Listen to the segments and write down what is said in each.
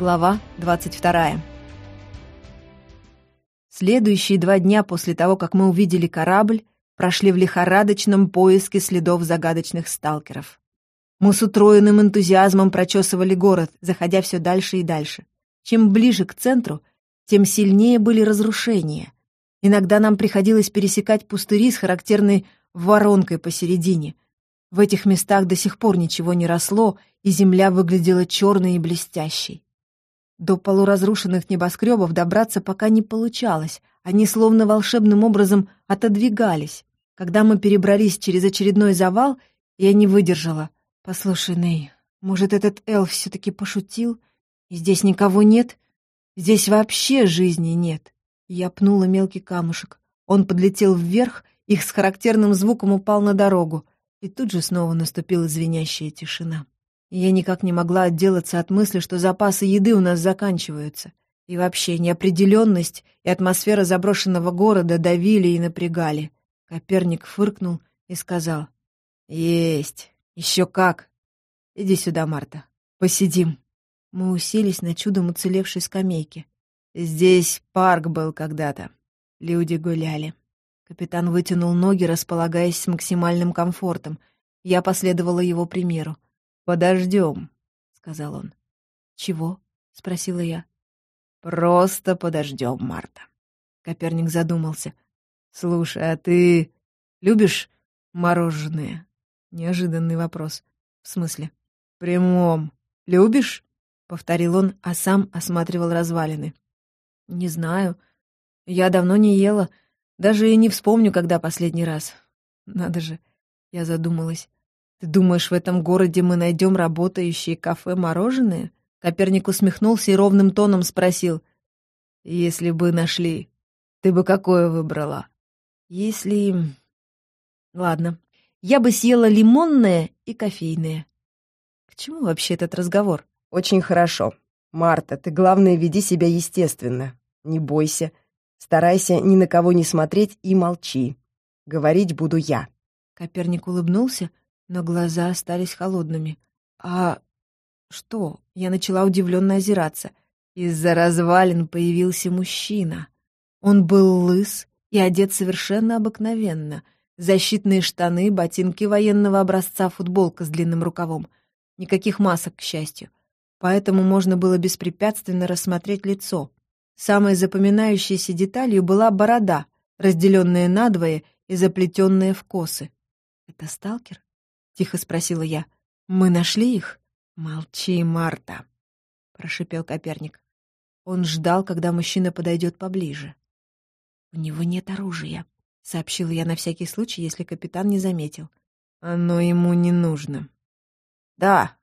Глава 22. Следующие два дня после того, как мы увидели корабль, прошли в лихорадочном поиске следов загадочных сталкеров. Мы с утроенным энтузиазмом прочесывали город, заходя все дальше и дальше. Чем ближе к центру, тем сильнее были разрушения. Иногда нам приходилось пересекать пустыри с характерной воронкой посередине. В этих местах до сих пор ничего не росло, и земля выглядела черной и блестящей. До полуразрушенных небоскребов добраться пока не получалось, они словно волшебным образом отодвигались. Когда мы перебрались через очередной завал, я не выдержала. «Послушай, Ней, может, этот эльф все-таки пошутил? Здесь никого нет? Здесь вообще жизни нет!» Я пнула мелкий камушек. Он подлетел вверх и с характерным звуком упал на дорогу. И тут же снова наступила звенящая тишина. Я никак не могла отделаться от мысли, что запасы еды у нас заканчиваются. И вообще неопределенность и атмосфера заброшенного города давили и напрягали. Коперник фыркнул и сказал. «Есть! Еще как! Иди сюда, Марта. Посидим». Мы уселись на чудом уцелевшей скамейке. Здесь парк был когда-то. Люди гуляли. Капитан вытянул ноги, располагаясь с максимальным комфортом. Я последовала его примеру. «Подождем», — сказал он. «Чего?» — спросила я. «Просто подождем, Марта». Коперник задумался. «Слушай, а ты любишь мороженое?» Неожиданный вопрос. «В смысле?» «Прямом. Любишь?» — повторил он, а сам осматривал развалины. «Не знаю. Я давно не ела. Даже и не вспомню, когда последний раз. Надо же». Я задумалась. «Ты думаешь, в этом городе мы найдем работающие кафе-мороженое?» Коперник усмехнулся и ровным тоном спросил. «Если бы нашли, ты бы какое выбрала?» «Если...» «Ладно, я бы съела лимонное и кофейное». «К чему вообще этот разговор?» «Очень хорошо. Марта, ты, главное, веди себя естественно. Не бойся. Старайся ни на кого не смотреть и молчи. Говорить буду я». Коперник улыбнулся, но глаза остались холодными. «А что?» Я начала удивленно озираться. Из-за развалин появился мужчина. Он был лыс и одет совершенно обыкновенно. Защитные штаны, ботинки военного образца, футболка с длинным рукавом. Никаких масок, к счастью. Поэтому можно было беспрепятственно рассмотреть лицо. Самой запоминающейся деталью была борода, разделенная надвое и заплетенная в косы. «Это сталкер?» — тихо спросила я. «Мы нашли их?» «Молчи, Марта», — прошипел Коперник. Он ждал, когда мужчина подойдет поближе. «У него нет оружия», — сообщила я на всякий случай, если капитан не заметил. «Оно ему не нужно». «Да,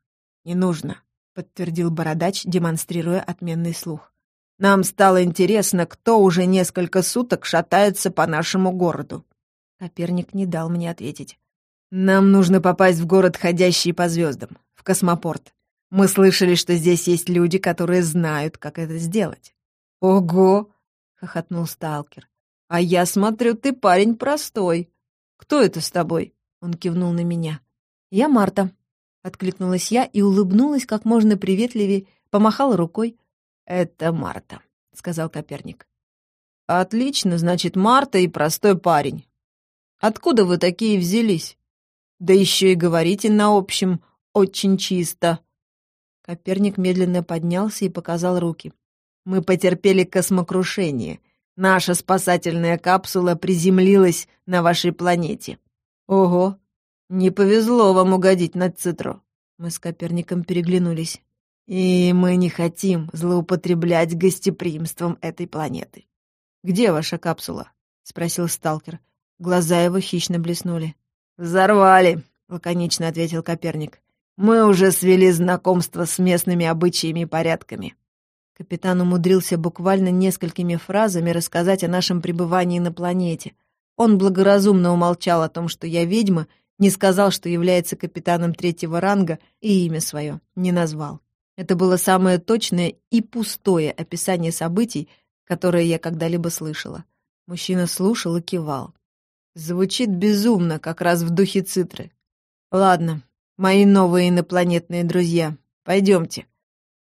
не нужно», — подтвердил бородач, демонстрируя отменный слух. «Нам стало интересно, кто уже несколько суток шатается по нашему городу». Коперник не дал мне ответить. «Нам нужно попасть в город, ходящий по звездам, в космопорт. Мы слышали, что здесь есть люди, которые знают, как это сделать». «Ого!» — хохотнул сталкер. «А я смотрю, ты парень простой. Кто это с тобой?» Он кивнул на меня. «Я Марта», — откликнулась я и улыбнулась как можно приветливее, помахала рукой. «Это Марта», — сказал Коперник. «Отлично, значит, Марта и простой парень. Откуда вы такие взялись?» Да еще и говорите на общем очень чисто. Коперник медленно поднялся и показал руки. Мы потерпели космокрушение. Наша спасательная капсула приземлилась на вашей планете. Ого, не повезло вам угодить на Цитро. Мы с Коперником переглянулись. И мы не хотим злоупотреблять гостеприимством этой планеты. «Где ваша капсула?» — спросил сталкер. Глаза его хищно блеснули. «Взорвали», — лаконично ответил Коперник. «Мы уже свели знакомство с местными обычаями и порядками». Капитан умудрился буквально несколькими фразами рассказать о нашем пребывании на планете. Он благоразумно умолчал о том, что я ведьма, не сказал, что является капитаном третьего ранга, и имя свое не назвал. Это было самое точное и пустое описание событий, которое я когда-либо слышала. Мужчина слушал и кивал. Звучит безумно, как раз в духе цитры. Ладно, мои новые инопланетные друзья, пойдемте.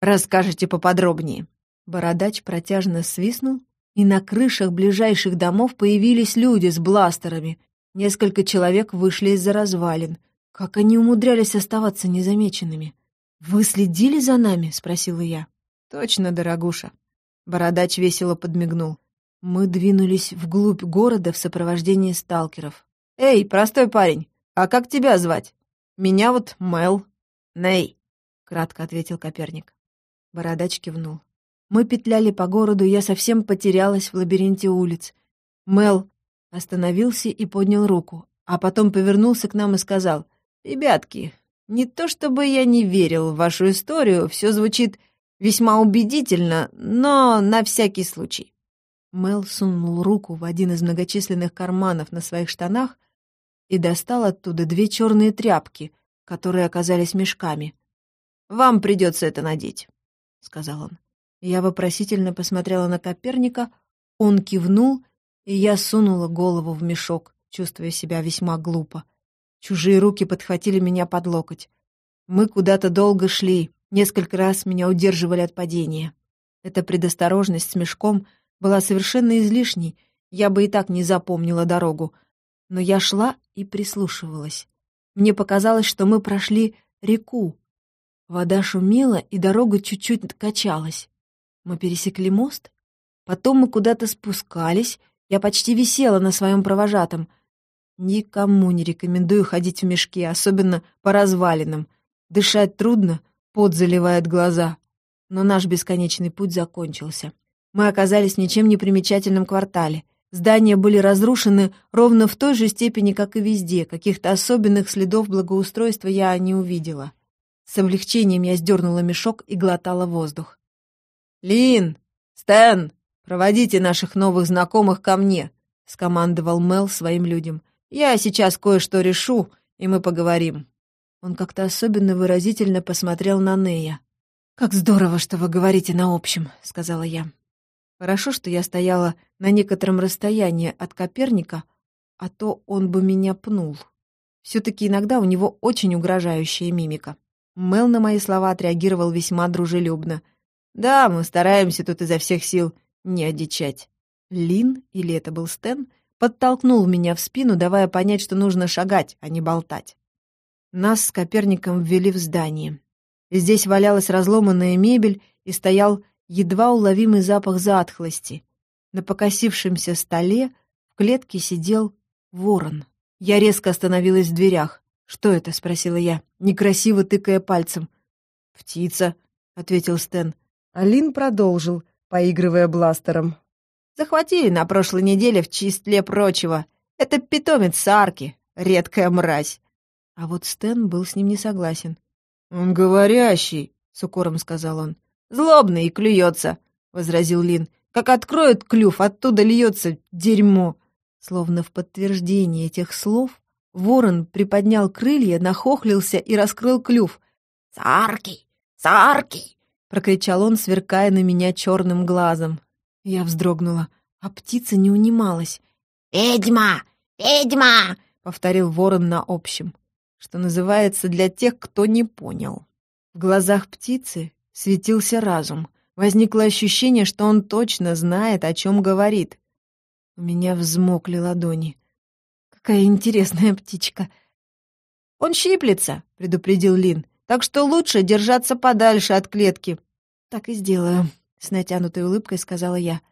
расскажете поподробнее». Бородач протяжно свистнул, и на крышах ближайших домов появились люди с бластерами. Несколько человек вышли из-за развалин. Как они умудрялись оставаться незамеченными? «Вы следили за нами?» — спросила я. «Точно, дорогуша». Бородач весело подмигнул. Мы двинулись вглубь города в сопровождении сталкеров. «Эй, простой парень, а как тебя звать?» «Меня вот Мел». «Ней», — кратко ответил Коперник. Бородач кивнул. Мы петляли по городу, я совсем потерялась в лабиринте улиц. Мел остановился и поднял руку, а потом повернулся к нам и сказал, «Ребятки, не то чтобы я не верил в вашу историю, все звучит весьма убедительно, но на всякий случай». Мел сунул руку в один из многочисленных карманов на своих штанах и достал оттуда две черные тряпки, которые оказались мешками. «Вам придется это надеть», — сказал он. Я вопросительно посмотрела на Коперника, он кивнул, и я сунула голову в мешок, чувствуя себя весьма глупо. Чужие руки подхватили меня под локоть. Мы куда-то долго шли, несколько раз меня удерживали от падения. Эта предосторожность с мешком была совершенно излишней, я бы и так не запомнила дорогу. Но я шла и прислушивалась. Мне показалось, что мы прошли реку. Вода шумела, и дорога чуть-чуть качалась. Мы пересекли мост, потом мы куда-то спускались, я почти висела на своем провожатом. Никому не рекомендую ходить в мешке, особенно по развалинам. Дышать трудно, пот заливает глаза. Но наш бесконечный путь закончился. Мы оказались в ничем не примечательном квартале. Здания были разрушены ровно в той же степени, как и везде. Каких-то особенных следов благоустройства я не увидела. С облегчением я сдернула мешок и глотала воздух. «Лин! Стэн! Проводите наших новых знакомых ко мне!» — скомандовал Мел своим людям. «Я сейчас кое-что решу, и мы поговорим». Он как-то особенно выразительно посмотрел на Нея. «Как здорово, что вы говорите на общем», — сказала я. Хорошо, что я стояла на некотором расстоянии от Коперника, а то он бы меня пнул. Все-таки иногда у него очень угрожающая мимика. Мел на мои слова отреагировал весьма дружелюбно. «Да, мы стараемся тут изо всех сил не одичать». Лин, или это был Стэн, подтолкнул меня в спину, давая понять, что нужно шагать, а не болтать. Нас с Коперником ввели в здание. Здесь валялась разломанная мебель и стоял едва уловимый запах затхлости. На покосившемся столе в клетке сидел ворон. Я резко остановилась в дверях. «Что это?» — спросила я, некрасиво тыкая пальцем. «Птица», — ответил Стэн. Алин продолжил, поигрывая бластером. «Захватили на прошлой неделе в числе прочего. Это питомец Сарки, редкая мразь. А вот Стэн был с ним не согласен. «Он говорящий», — с укором сказал он. «Злобный и клюется», — возразил Лин. «Как откроет клюв, оттуда льется дерьмо». Словно в подтверждение этих слов, ворон приподнял крылья, нахохлился и раскрыл клюв. «Сарки! Сарки!» — прокричал он, сверкая на меня черным глазом. Я вздрогнула, а птица не унималась. «Ведьма! Ведьма!» — повторил ворон на общем что называется, для тех, кто не понял. В глазах птицы светился разум. Возникло ощущение, что он точно знает, о чем говорит. У меня взмокли ладони. Какая интересная птичка. «Он щиплется», — предупредил Лин, «так что лучше держаться подальше от клетки». «Так и сделаю», — с натянутой улыбкой сказала я.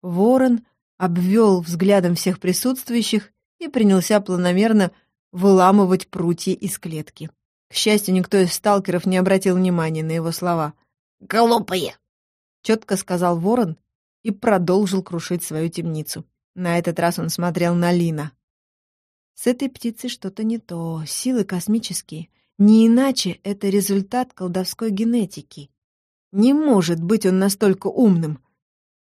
Ворон обвел взглядом всех присутствующих и принялся планомерно выламывать прутья из клетки. К счастью, никто из сталкеров не обратил внимания на его слова. «Глупые!» — четко сказал ворон и продолжил крушить свою темницу. На этот раз он смотрел на Лина. С этой птицей что-то не то, силы космические. Не иначе это результат колдовской генетики. Не может быть он настолько умным.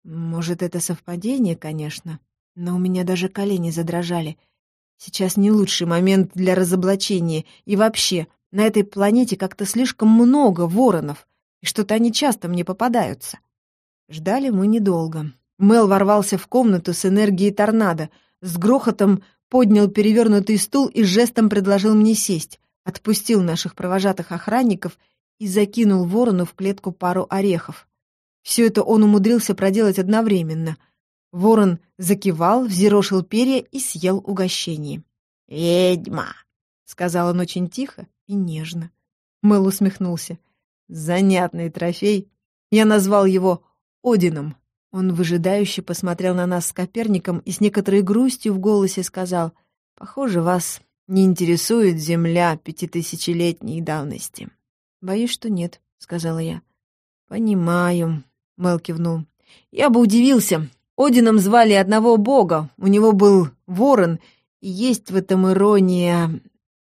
Может, это совпадение, конечно, но у меня даже колени задрожали — Сейчас не лучший момент для разоблачения. И вообще, на этой планете как-то слишком много воронов, и что-то они часто мне попадаются. Ждали мы недолго. Мел ворвался в комнату с энергией торнадо, с грохотом поднял перевернутый стул и жестом предложил мне сесть, отпустил наших провожатых охранников и закинул ворону в клетку пару орехов. Все это он умудрился проделать одновременно. Ворон закивал, взъерошил перья и съел угощение. «Ведьма!» — сказал он очень тихо и нежно. Мэл усмехнулся. «Занятный трофей. Я назвал его Одином». Он выжидающе посмотрел на нас с Коперником и с некоторой грустью в голосе сказал, «Похоже, вас не интересует земля пятитысячелетней давности». «Боюсь, что нет», — сказала я. «Понимаю», — Мэл кивнул. «Я бы удивился. Одином звали одного бога. У него был ворон, и есть в этом ирония...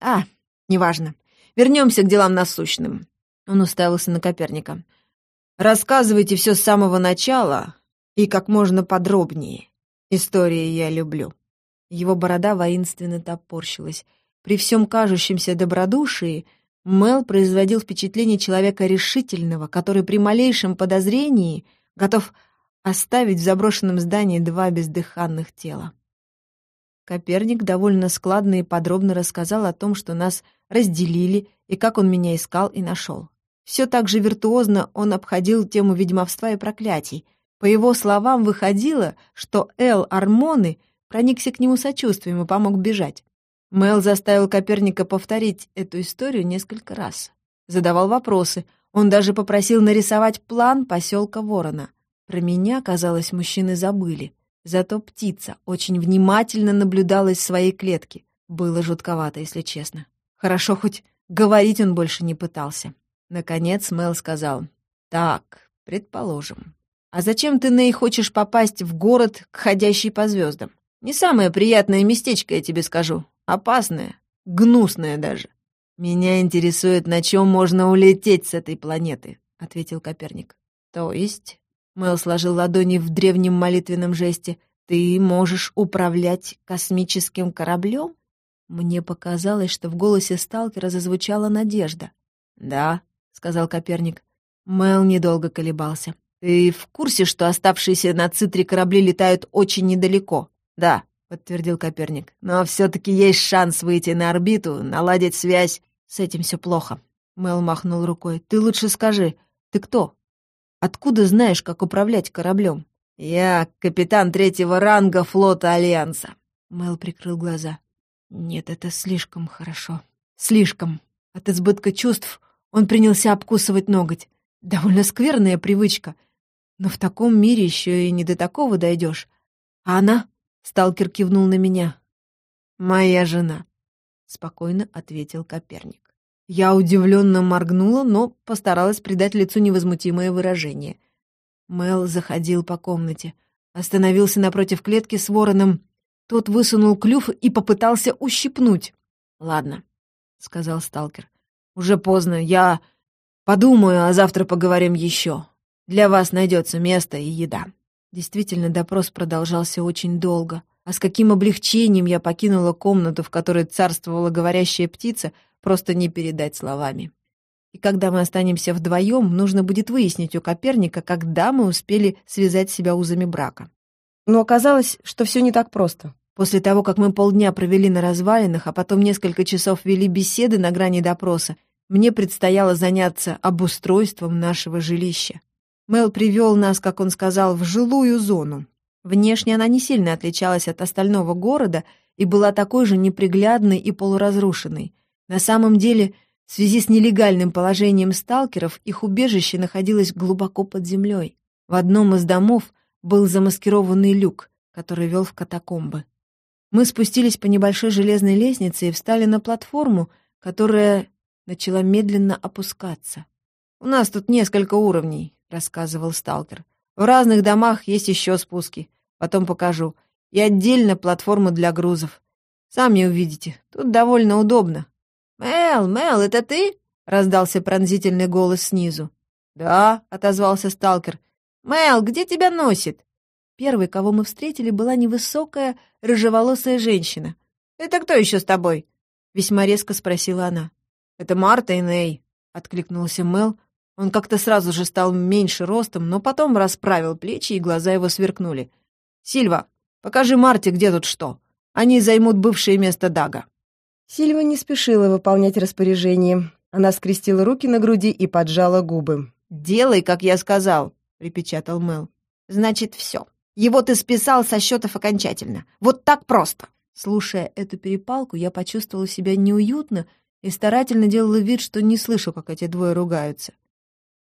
А, неважно. Вернемся к делам насущным». Он уставился на Коперника. «Рассказывайте все с самого начала, и как можно подробнее. Истории я люблю». Его борода воинственно топорщилась. При всем кажущемся добродушии Мел производил впечатление человека решительного, который при малейшем подозрении готов оставить в заброшенном здании два бездыханных тела. Коперник довольно складно и подробно рассказал о том, что нас разделили и как он меня искал и нашел. Все так же виртуозно он обходил тему ведьмовства и проклятий, по его словам, выходило, что Эл Армоны проникся к нему сочувствием и помог бежать. Мэл заставил Коперника повторить эту историю несколько раз. Задавал вопросы. Он даже попросил нарисовать план поселка Ворона. Про меня, казалось, мужчины забыли. Зато птица очень внимательно наблюдала из своей клетки. Было жутковато, если честно. Хорошо, хоть говорить он больше не пытался. Наконец Мэл сказал, «Так, предположим, а зачем ты, Ней, хочешь попасть в город, ходящий по звездам? Не самое приятное местечко, я тебе скажу. Опасное, гнусное даже. Меня интересует, на чем можно улететь с этой планеты, ответил Коперник. То есть, Мэл сложил ладони в древнем молитвенном жесте, ты можешь управлять космическим кораблем? Мне показалось, что в голосе сталкера зазвучала надежда. «Да», — сказал Коперник. Мэл недолго колебался. «Ты в курсе, что оставшиеся на Цитре корабли летают очень недалеко?» «Да», — подтвердил Коперник. «Но все-таки есть шанс выйти на орбиту, наладить связь. С этим все плохо». Мэл махнул рукой. «Ты лучше скажи, ты кто? Откуда знаешь, как управлять кораблем?» «Я капитан третьего ранга флота Альянса». Мэл прикрыл глаза. «Нет, это слишком хорошо. Слишком». От избытка чувств он принялся обкусывать ноготь. Довольно скверная привычка. Но в таком мире еще и не до такого дойдешь. А она? Сталкер кивнул на меня. Моя жена, спокойно ответил Коперник. Я удивленно моргнула, но постаралась придать лицу невозмутимое выражение. Мел заходил по комнате, остановился напротив клетки с вороном. Тот высунул клюв и попытался ущипнуть. «Ладно», — сказал сталкер. «Уже поздно. Я подумаю, а завтра поговорим еще. Для вас найдется место и еда». Действительно, допрос продолжался очень долго. А с каким облегчением я покинула комнату, в которой царствовала говорящая птица, просто не передать словами. И когда мы останемся вдвоем, нужно будет выяснить у Коперника, когда мы успели связать себя узами брака. Но оказалось, что все не так просто. После того, как мы полдня провели на развалинах, а потом несколько часов вели беседы на грани допроса, мне предстояло заняться обустройством нашего жилища. Мел привел нас, как он сказал, в жилую зону. Внешне она не сильно отличалась от остального города и была такой же неприглядной и полуразрушенной. На самом деле, в связи с нелегальным положением сталкеров, их убежище находилось глубоко под землей. В одном из домов был замаскированный люк, который вел в катакомбы. Мы спустились по небольшой железной лестнице и встали на платформу, которая начала медленно опускаться. «У нас тут несколько уровней», — рассказывал сталкер. «В разных домах есть еще спуски. Потом покажу. И отдельно платформа для грузов. Сами увидите. Тут довольно удобно». «Мел, Мел, это ты?» — раздался пронзительный голос снизу. «Да», — отозвался сталкер. «Мел, где тебя носит?» Первой, кого мы встретили, была невысокая, рыжеволосая женщина. «Это кто еще с тобой?» — весьма резко спросила она. «Это Марта и Ней», — откликнулся Мел, он как-то сразу же стал меньше ростом, но потом расправил плечи, и глаза его сверкнули. «Сильва, покажи Марте, где тут что. Они займут бывшее место Дага». Сильва не спешила выполнять распоряжение. Она скрестила руки на груди и поджала губы. «Делай, как я сказал», — припечатал Мэл. «Значит, все. Его ты списал со счетов окончательно. Вот так просто». Слушая эту перепалку, я почувствовала себя неуютно и старательно делала вид, что не слышу, как эти двое ругаются.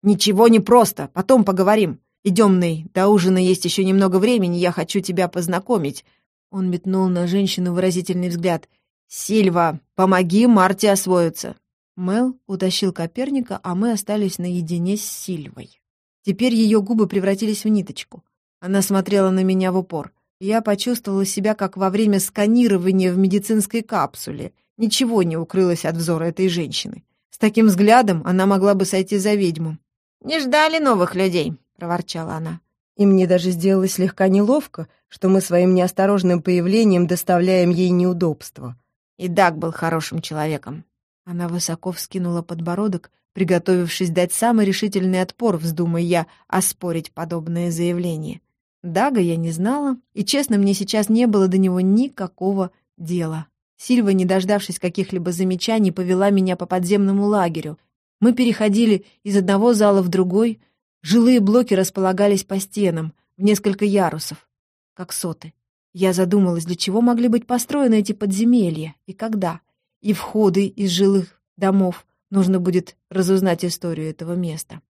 «Ничего не просто. Потом поговорим. Идем, Ней. До ужина есть еще немного времени, я хочу тебя познакомить». Он метнул на женщину выразительный взгляд. «Сильва, помоги Марте освоиться». Мел утащил Коперника, а мы остались наедине с Сильвой. Теперь ее губы превратились в ниточку. Она смотрела на меня в упор. Я почувствовала себя, как во время сканирования в медицинской капсуле. Ничего не укрылось от взора этой женщины. С таким взглядом она могла бы сойти за ведьму. «Не ждали новых людей», — проворчала она. И мне даже сделалось слегка неловко, что мы своим неосторожным появлением доставляем ей неудобства. И Даг был хорошим человеком. Она высоко вскинула подбородок, приготовившись дать самый решительный отпор, вздумая я оспорить подобное заявление. Дага я не знала, и, честно, мне сейчас не было до него никакого дела. Сильва, не дождавшись каких-либо замечаний, повела меня по подземному лагерю. Мы переходили из одного зала в другой. Жилые блоки располагались по стенам, в несколько ярусов, как соты. Я задумалась, для чего могли быть построены эти подземелья и когда. И входы из жилых домов. Нужно будет разузнать историю этого места.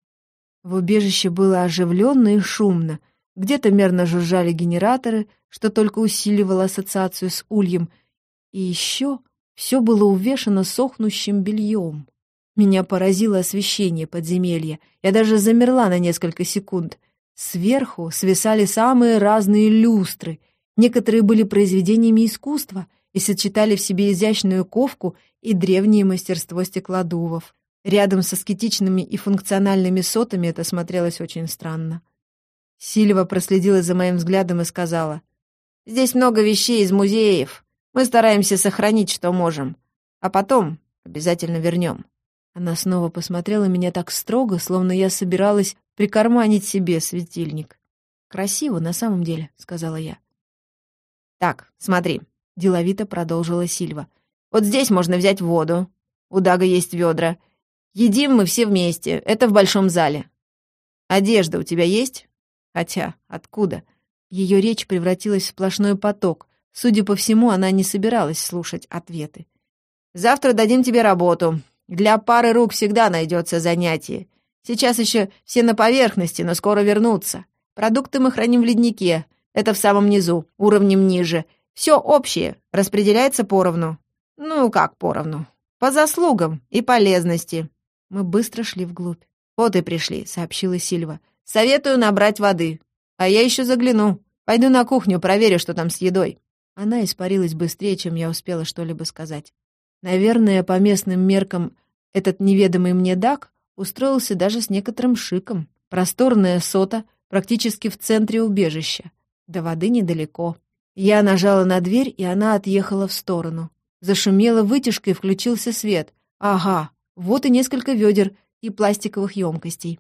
В убежище было оживленно и шумно — где-то мерно жужжали генераторы, что только усиливало ассоциацию с ульем. И еще все было увешано сохнущим бельем. Меня поразило освещение подземелья. Я даже замерла на несколько секунд. Сверху свисали самые разные люстры. Некоторые были произведениями искусства и сочетали в себе изящную ковку и древнее мастерство стеклодувов. Рядом со скетичными и функциональными сотами это смотрелось очень странно. Сильва проследила за моим взглядом и сказала, «Здесь много вещей из музеев. Мы стараемся сохранить, что можем. А потом обязательно вернем». Она снова посмотрела меня так строго, словно я собиралась прикарманить себе светильник. «Красиво, на самом деле», — сказала я. «Так, смотри», — деловито продолжила Сильва. «Вот здесь можно взять воду. У Дага есть ведра. Едим мы все вместе. Это в большом зале. Одежда у тебя есть?» Хотя, откуда? Ее речь превратилась в сплошной поток. Судя по всему, она не собиралась слушать ответы. «Завтра дадим тебе работу. Для пары рук всегда найдется занятие. Сейчас еще все на поверхности, но скоро вернутся. Продукты мы храним в леднике. Это в самом низу, уровнем ниже. Все общее, распределяется поровну. Ну, как поровну? По заслугам и полезности». Мы быстро шли вглубь. «Вот и пришли», — сообщила Сильва. Советую набрать воды. А я еще загляну. Пойду на кухню, проверю, что там с едой». Она испарилась быстрее, чем я успела что-либо сказать. Наверное, по местным меркам этот неведомый мне дак устроился даже с некоторым шиком. Просторная сота практически в центре убежища. До воды недалеко. Я нажала на дверь, и она отъехала в сторону. Зашумела вытяжка и включился свет. Ага, вот и несколько ведер и пластиковых емкостей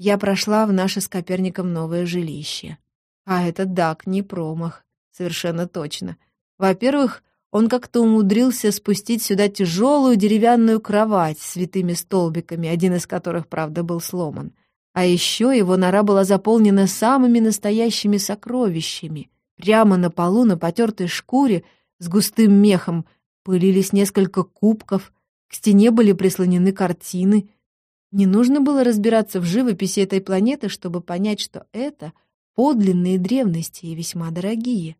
я прошла в наше с Коперником новое жилище. А этот Дак не промах, совершенно точно. Во-первых, он как-то умудрился спустить сюда тяжелую деревянную кровать с святыми столбиками, один из которых, правда, был сломан. А еще его нора была заполнена самыми настоящими сокровищами. Прямо на полу, на потертой шкуре, с густым мехом, пылились несколько кубков, к стене были прислонены картины — не нужно было разбираться в живописи этой планеты, чтобы понять, что это подлинные древности и весьма дорогие.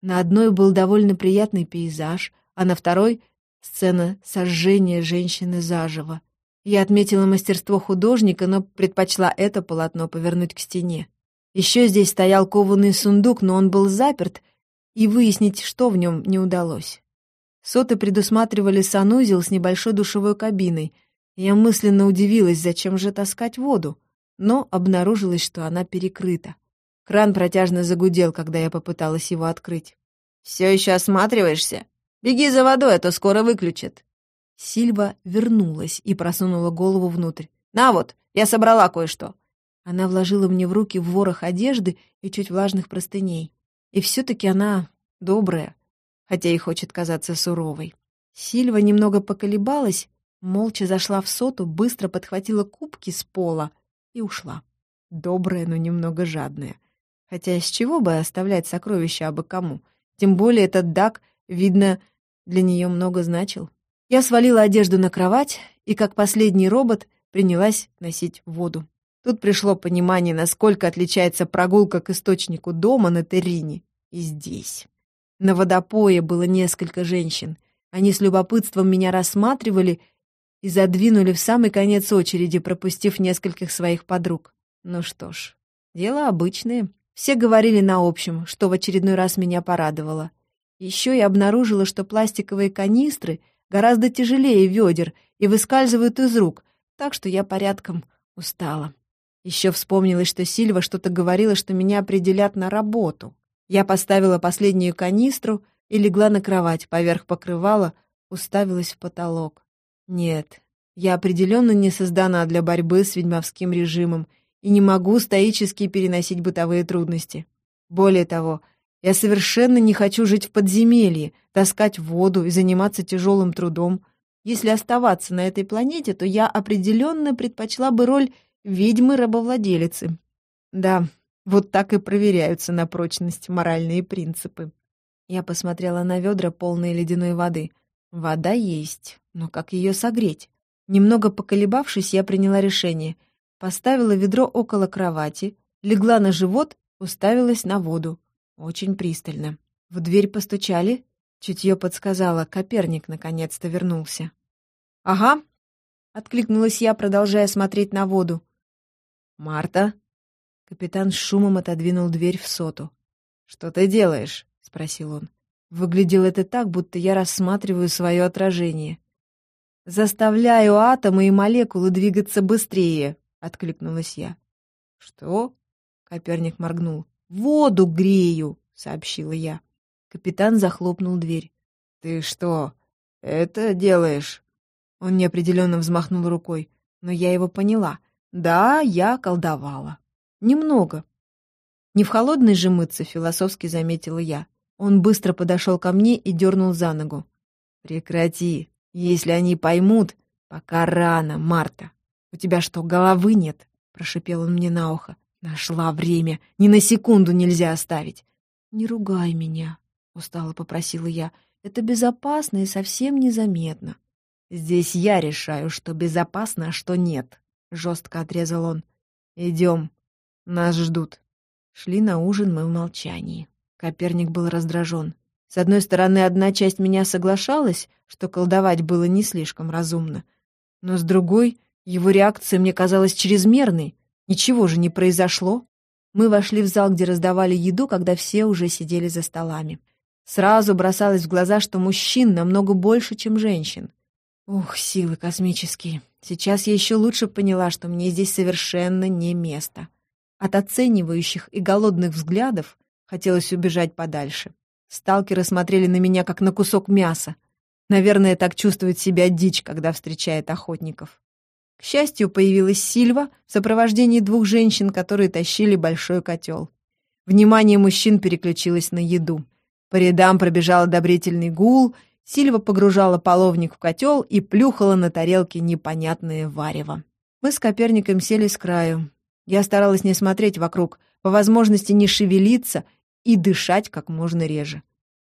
На одной был довольно приятный пейзаж, а на второй — сцена сожжения женщины заживо. Я отметила мастерство художника, но предпочла это полотно повернуть к стене. Еще здесь стоял кованый сундук, но он был заперт, и выяснить, что в нем, не удалось. Соты предусматривали санузел с небольшой душевой кабиной — я мысленно удивилась, зачем же таскать воду, но обнаружилось, что она перекрыта. Кран протяжно загудел, когда я попыталась его открыть. «Все еще осматриваешься? Беги за водой, а то скоро выключат». Сильва вернулась и просунула голову внутрь. «На вот, я собрала кое-что». Она вложила мне в руки ворох одежды и чуть влажных простыней. И все-таки она добрая, хотя и хочет казаться суровой. Сильва немного поколебалась, молча зашла в соту, быстро подхватила кубки с пола и ушла. Добрая, но немного жадная. Хотя с чего бы оставлять сокровища абы кому? Тем более этот Дак, видно, для нее много значил. Я свалила одежду на кровать и, как последний робот, принялась носить воду. Тут пришло понимание, насколько отличается прогулка к источнику дома на Террине и здесь. На водопое было несколько женщин. Они с любопытством меня рассматривали и задвинули в самый конец очереди, пропустив нескольких своих подруг. Ну что ж, дело обычное. Все говорили на общем, что в очередной раз меня порадовало. Еще я обнаружила, что пластиковые канистры гораздо тяжелее ведер и выскальзывают из рук, так что я порядком устала. Еще вспомнилось, что Сильва что-то говорила, что меня определят на работу. Я поставила последнюю канистру и легла на кровать, поверх покрывала, уставилась в потолок. Нет, я определенно не создана для борьбы с ведьмовским режимом и не могу стоически переносить бытовые трудности. Более того, я совершенно не хочу жить в подземелье, таскать воду и заниматься тяжелым трудом. Если оставаться на этой планете, то я определенно предпочла бы роль ведьмы-рабовладелицы. Да, вот так и проверяются на прочность моральные принципы. Я посмотрела на ведра, полные ледяной воды. Вода есть, но как ее согреть? Немного поколебавшись, я приняла решение. Поставила ведро около кровати, легла на живот, уставилась на воду. Очень пристально. В дверь постучали. Чутье подсказала, Коперник наконец-то вернулся. «Ага», — откликнулась я, продолжая смотреть на воду. «Марта?» Капитан с шумом отодвинул дверь в соту. «Что ты делаешь?» — спросил он. Выглядело это так, будто я рассматриваю свое отражение. «Заставляю атомы и молекулы двигаться быстрее», — откликнулась я. «Что?» — Коперник моргнул. «Воду грею», — сообщила я. Капитан захлопнул дверь. «Ты что, это делаешь?» Он неопределенно взмахнул рукой, но я его поняла. «Да, я колдовала. Немного». «Не в холодной же мыться», — философски заметила я. Он быстро подошел ко мне и дернул за ногу. «Прекрати. Если они поймут, пока рано, Марта. У тебя что, головы нет?» — прошипел он мне на ухо. Нашла время. Ни на секунду нельзя оставить. «Не ругай меня», — устало попросила я. «Это безопасно и совсем незаметно». «Здесь я решаю, что безопасно, а что нет», — жестко отрезал он. «Идем. Нас ждут». Шли на ужин мы в молчании. Коперник был раздражен. С одной стороны, одна часть меня соглашалась, что колдовать было не слишком разумно. Но с другой, его реакция мне казалась чрезмерной. Ничего же не произошло. Мы вошли в зал, где раздавали еду, когда все уже сидели за столами. Сразу бросалось в глаза, что мужчин намного больше, чем женщин. Ух, силы космические. Сейчас я еще лучше поняла, что мне здесь совершенно не место. От оценивающих и голодных взглядов хотелось убежать подальше. Сталкеры смотрели на меня, как на кусок мяса. Наверное, так чувствует себя дичь, когда встречает охотников. К счастью, появилась Сильва в сопровождении двух женщин, которые тащили большой котел. Внимание мужчин переключилось на еду. По рядам пробежал одобрительный гул, Сильва погружала половник в котел и плюхала на тарелке непонятное варево. Мы с Коперником сели с краю. Я старалась не смотреть вокруг, по возможности не шевелиться и дышать как можно реже.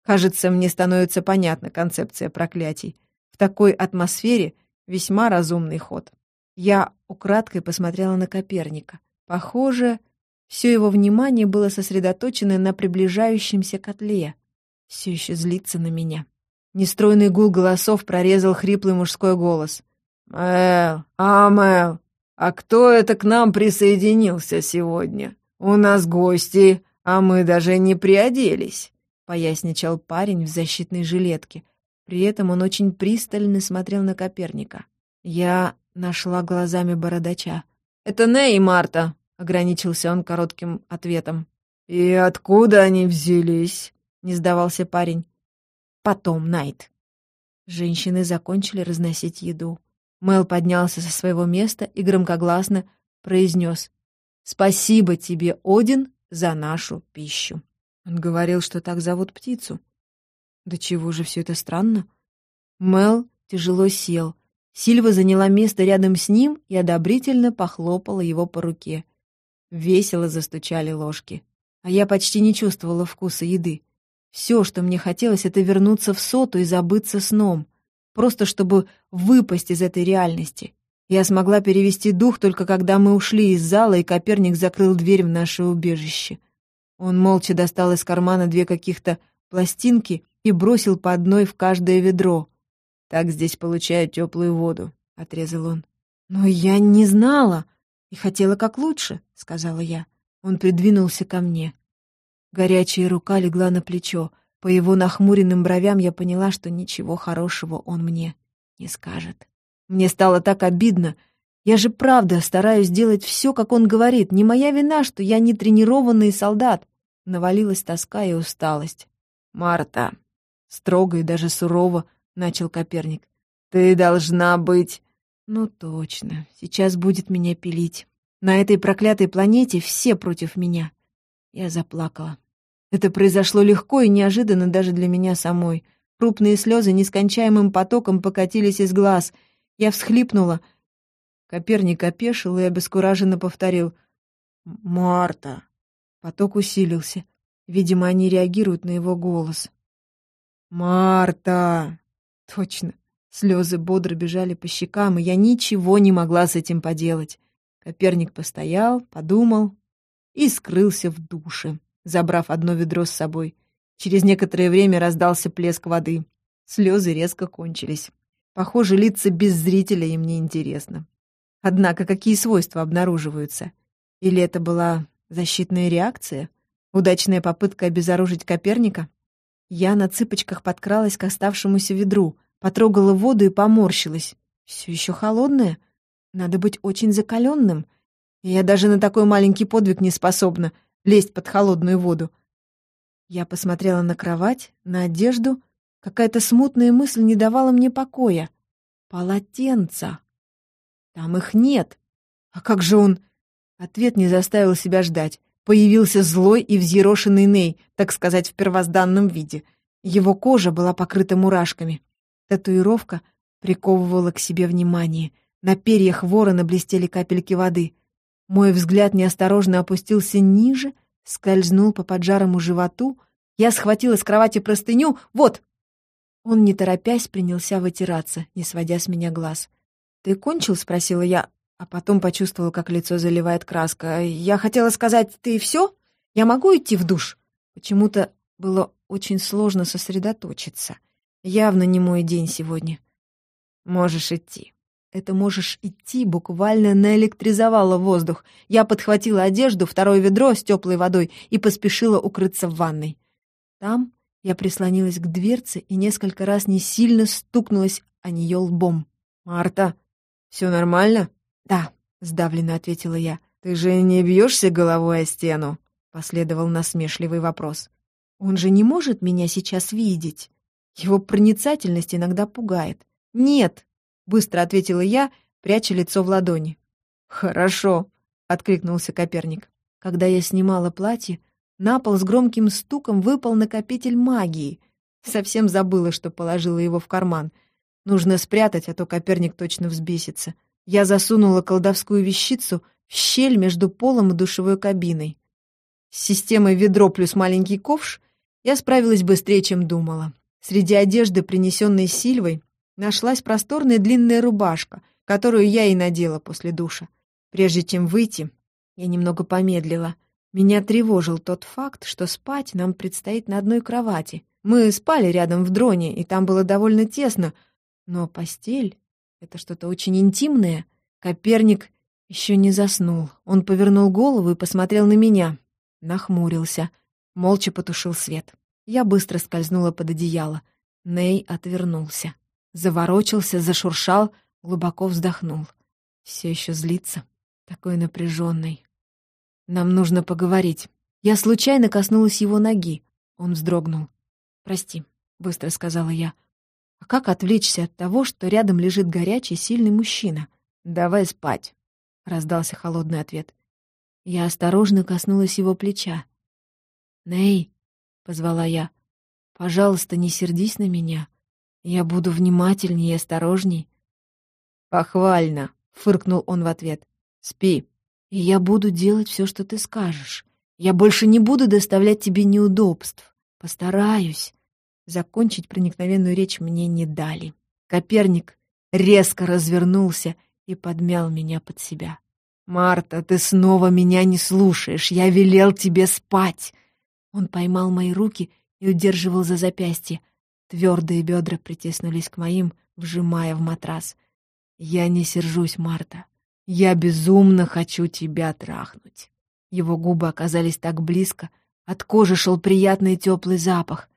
Кажется, мне становится понятна концепция проклятий. В такой атмосфере весьма разумный ход. Я украдкой посмотрела на Коперника. Похоже, все его внимание было сосредоточено на приближающемся котле. Все еще злится на меня. Нестройный гул голосов прорезал хриплый мужской голос. «Мэл, а, Мэл, а кто это к нам присоединился сегодня? У нас гости, а мы даже не приоделись», — поясничал парень в защитной жилетке. При этом он очень пристально смотрел на Коперника. Я Нашла глазами бородача. «Это Ней и Марта», — ограничился он коротким ответом. «И откуда они взялись?» — не сдавался парень. «Потом, Найт». Женщины закончили разносить еду. Мэл поднялся со своего места и громкогласно произнес «Спасибо тебе, Один, за нашу пищу». Он говорил, что так зовут птицу. Да чего же все это странно? Мэл тяжело сел, Сильва заняла место рядом с ним и одобрительно похлопала его по руке. Весело застучали ложки. А я почти не чувствовала вкуса еды. Все, что мне хотелось, это вернуться в соту и забыться сном. Просто чтобы выпасть из этой реальности. Я смогла перевести дух только когда мы ушли из зала, и Коперник закрыл дверь в наше убежище. Он молча достал из кармана две каких-то пластинки и бросил по одной в каждое ведро. «Так здесь получают теплую воду», — отрезал он. «Но я не знала и хотела как лучше», — сказала я. Он придвинулся ко мне. Горячая рука легла на плечо. По его нахмуренным бровям я поняла, что ничего хорошего он мне не скажет. Мне стало так обидно. Я же правда стараюсь делать все, как он говорит. Не моя вина, что я не тренированный солдат. Навалилась тоска и усталость. «Марта!» — строго и даже сурово начал Коперник. «Ты должна быть...» «Ну точно, сейчас будет меня пилить. На этой проклятой планете все против меня». Я заплакала. Это произошло легко и неожиданно даже для меня самой. Крупные слезы нескончаемым потоком покатились из глаз — я всхлипнула. Коперник опешил и обескураженно повторил. «Марта!» Поток усилился. Видимо, они реагируют на его голос. «Марта!» Точно. Слезы бодро бежали по щекам, и я ничего не могла с этим поделать. Коперник постоял, подумал и скрылся в душе, забрав одно ведро с собой. Через некоторое время раздался плеск воды. Слезы резко кончились. Похоже, лица без зрителя им не интересно. Однако какие свойства обнаруживаются? Или это была защитная реакция? Удачная попытка обезоружить Коперника? Я на цыпочках подкралась к оставшемуся ведру, потрогала воду и поморщилась. Все еще холодная? Надо быть очень закаленным. Я даже на такой маленький подвиг не способна — лезть под холодную воду. Я посмотрела на кровать, на одежду — Какая-то смутная мысль не давала мне покоя. Полотенца. Там их нет. А как же он... Ответ не заставил себя ждать. Появился злой и взъерошенный Ней, так сказать, в первозданном виде. Его кожа была покрыта мурашками. Татуировка приковывала к себе внимание. На перьях ворона блестели капельки воды. Мой взгляд неосторожно опустился ниже, скользнул по поджарому животу. Я схватила с кровати простыню. Вот, он, не торопясь, принялся вытираться, не сводя с меня глаз. «Ты кончил?» — спросила я, а потом почувствовала, как лицо заливает краска. «Я хотела сказать, ты все? Я могу идти в душ?» Почему-то было очень сложно сосредоточиться. Явно не мой день сегодня. «Можешь идти». Это «можешь идти» буквально наэлектризовало воздух. Я подхватила одежду, второе ведро с теплой водой и поспешила укрыться в ванной. Там я прислонилась к дверце и несколько раз не сильно стукнулась о нее лбом. «Марта, все нормально?» «Да», — сдавленно ответила я. «Ты же не бьешься головой о стену?» — последовал насмешливый вопрос. «Он же не может меня сейчас видеть. Его проницательность иногда пугает». «Нет», — быстро ответила я, пряча лицо в ладони. «Хорошо», — откликнулся Коперник. Когда я снимала платье, на пол с громким стуком выпал накопитель магии. Совсем забыла, что положила его в карман. Нужно спрятать, а то Коперник точно взбесится. Я засунула колдовскую вещицу в щель между полом и душевой кабиной. С системой ведро плюс маленький ковш я справилась быстрее, чем думала. Среди одежды, принесенной Сильвой, нашлась просторная длинная рубашка, которую я и надела после душа. Прежде чем выйти, я немного помедлила — меня тревожил тот факт, что спать нам предстоит на одной кровати. Мы спали рядом в дроне, и там было довольно тесно. Но постель — это что-то очень интимное. Коперник еще не заснул. Он повернул голову и посмотрел на меня. Нахмурился. Молча потушил свет. Я быстро скользнула под одеяло. Ней отвернулся. Заворочился, зашуршал, глубоко вздохнул. Все еще злится. Такой напряженный. Нам нужно поговорить. Я случайно коснулась его ноги. Он вздрогнул. «Прости», — быстро сказала я. «А как отвлечься от того, что рядом лежит горячий, сильный мужчина?» «Давай спать», — раздался холодный ответ. Я осторожно коснулась его плеча. «Ней», — позвала я, — «пожалуйста, не сердись на меня. Я буду внимательнее и осторожней». «Похвально!» — фыркнул он в ответ. «Спи!» «И я буду делать все, что ты скажешь. Я больше не буду доставлять тебе неудобств. Постараюсь». Закончить проникновенную речь мне не дали. Коперник резко развернулся и подмял меня под себя. «Марта, ты снова меня не слушаешь. Я велел тебе спать!» Он поймал мои руки и удерживал за запястье. Твердые бедра притиснулись к моим, вжимая в матрас. «Я не сержусь, Марта. Я безумно хочу тебя трахнуть». Его губы оказались так близко, от кожи шел приятный теплый запах.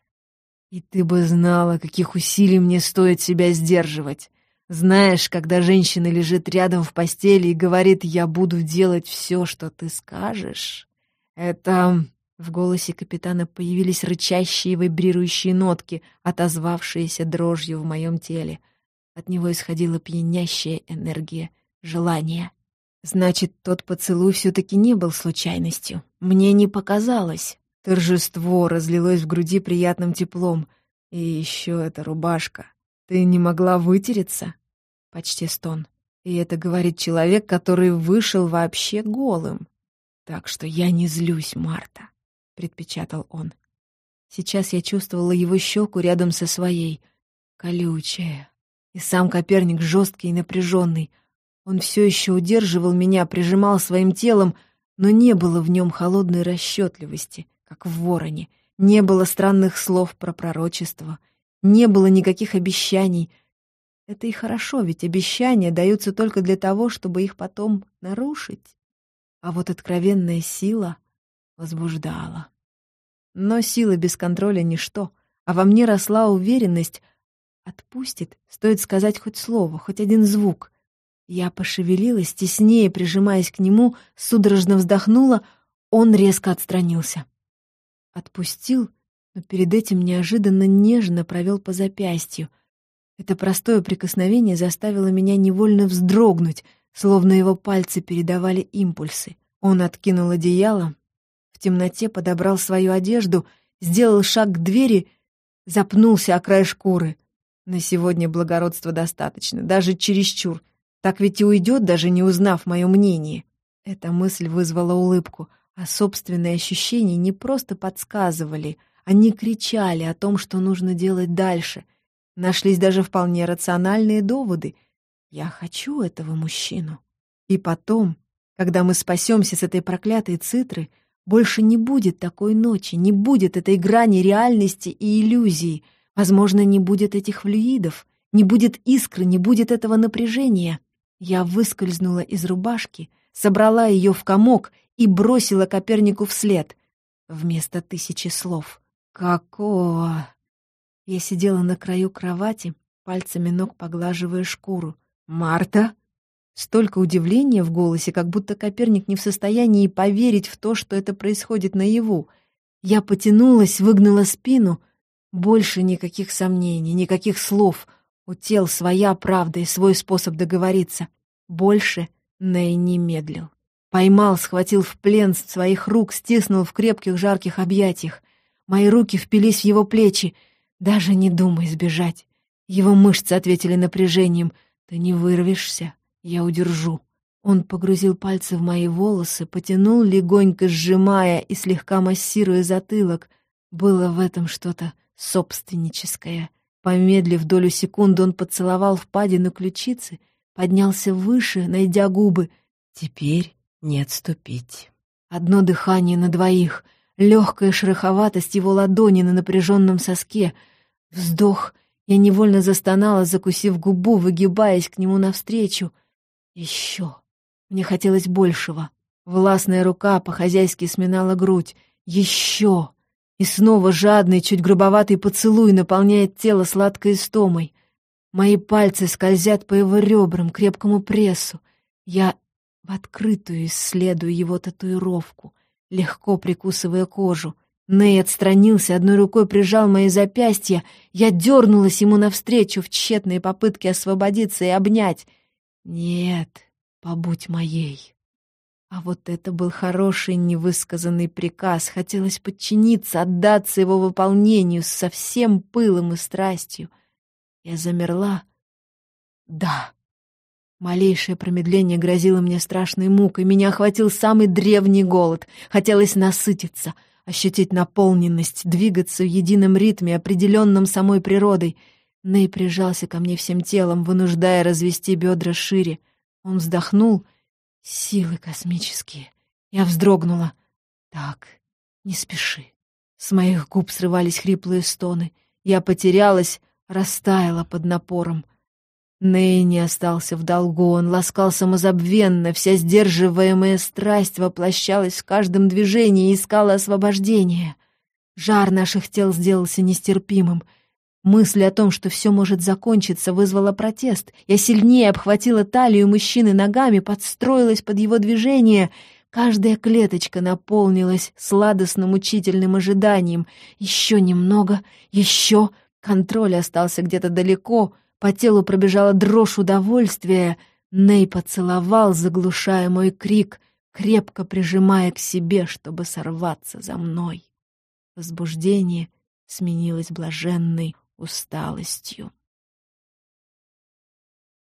И ты бы знала, каких усилий мне стоит себя сдерживать. Знаешь, когда женщина лежит рядом в постели и говорит «я буду делать все, что ты скажешь», это... В голосе капитана появились рычащие вибрирующие нотки, отозвавшиеся дрожью в моем теле. От него исходила пьянящая энергия желания. Значит, тот поцелуй все-таки не был случайностью. Мне не показалось. Торжество разлилось в груди приятным теплом. И еще эта рубашка. Ты не могла вытереться? Почти стон. И это говорит человек, который вышел вообще голым. Так что я не злюсь, Марта, предпечатал он. Сейчас я чувствовала его щеку рядом со своей. Колючая. И сам Коперник жесткий и напряженный. Он все еще удерживал меня, прижимал своим телом, но не было в нем холодной расчетливости, как в вороне. Не было странных слов про пророчество. Не было никаких обещаний. Это и хорошо, ведь обещания даются только для того, чтобы их потом нарушить. А вот откровенная сила возбуждала. Но сила без контроля — ничто, а во мне росла уверенность. Отпустит, стоит сказать хоть слово, хоть один звук. Я пошевелилась, теснее прижимаясь к нему, судорожно вздохнула, он резко отстранился. Отпустил, но перед этим неожиданно нежно провел по запястью. Это простое прикосновение заставило меня невольно вздрогнуть, словно его пальцы передавали импульсы. Он откинул одеяло, в темноте подобрал свою одежду, сделал шаг к двери, запнулся о край шкуры. На сегодня благородства достаточно, даже чересчур. Так ведь и уйдет, даже не узнав мое мнение. Эта мысль вызвала улыбку, а собственные ощущения не просто подсказывали, они кричали о том, что нужно делать дальше. Нашлись даже вполне рациональные доводы. Я хочу этого мужчину. И потом, когда мы спасемся с этой проклятой цитры, больше не будет такой ночи, не будет этой грани реальности и иллюзии. Возможно, не будет этих флюидов, не будет искры, не будет этого напряжения. Я выскользнула из рубашки, собрала ее в комок и бросила Копернику вслед. Вместо тысячи слов. «Какого?» Я сидела на краю кровати, пальцами ног поглаживая шкуру. «Марта?» Столько удивления в голосе, как будто Коперник не в состоянии поверить в то, что это происходит наяву. Я потянулась, выгнала спину. Больше никаких сомнений, никаких слов — у тел своя правда и свой способ договориться. Больше Ней не медлил. Поймал, схватил в плен своих рук, стиснул в крепких жарких объятиях. Мои руки впились в его плечи. Даже не думай сбежать. Его мышцы ответили напряжением. Ты не вырвешься, я удержу. Он погрузил пальцы в мои волосы, потянул, легонько сжимая и слегка массируя затылок. Было в этом что-то собственническое. Помедлив долю секунды, он поцеловал впадину ключицы, поднялся выше, найдя губы. Теперь не отступить. Одно дыхание на двоих, легкая шероховатость его ладони на напряженном соске. Вздох. Я невольно застонала, закусив губу, выгибаясь к нему навстречу. Еще. Мне хотелось большего. Властная рука по-хозяйски сминала грудь. Еще. И снова жадный, чуть грубоватый поцелуй наполняет тело сладкой истомой. Мои пальцы скользят по его ребрам, крепкому прессу. Я в открытую исследую его татуировку, легко прикусывая кожу. Ней отстранился, одной рукой прижал мои запястья. Я дернулась ему навстречу в тщетной попытке освободиться и обнять. «Нет, побудь моей». А вот это был хороший невысказанный приказ. Хотелось подчиниться, отдаться его выполнению со всем пылом и страстью. Я замерла. Да. Малейшее промедление грозило мне страшной мукой, меня охватил самый древний голод. Хотелось насытиться, ощутить наполненность, двигаться в едином ритме, определенном самой природой. Ней прижался ко мне всем телом, вынуждая развести бедра шире. Он вздохнул. Силы космические. Я вздрогнула. Так, не спеши. С моих губ срывались хриплые стоны. Я потерялась, растаяла под напором. Ней не остался в долгу, он ласкал самозабвенно, вся сдерживаемая страсть воплощалась в каждом движении и искала освобождения. Жар наших тел сделался нестерпимым. Мысль о том, что все может закончиться, вызвала протест. Я сильнее обхватила талию мужчины ногами, подстроилась под его движение. Каждая клеточка наполнилась сладостным мучительным ожиданием. Еще немного, еще. Контроль остался где-то далеко — по телу пробежала дрожь удовольствия. Ней поцеловал, заглушая мой крик, крепко прижимая к себе, чтобы сорваться за мной. Возбуждение сменилось блаженной усталостью.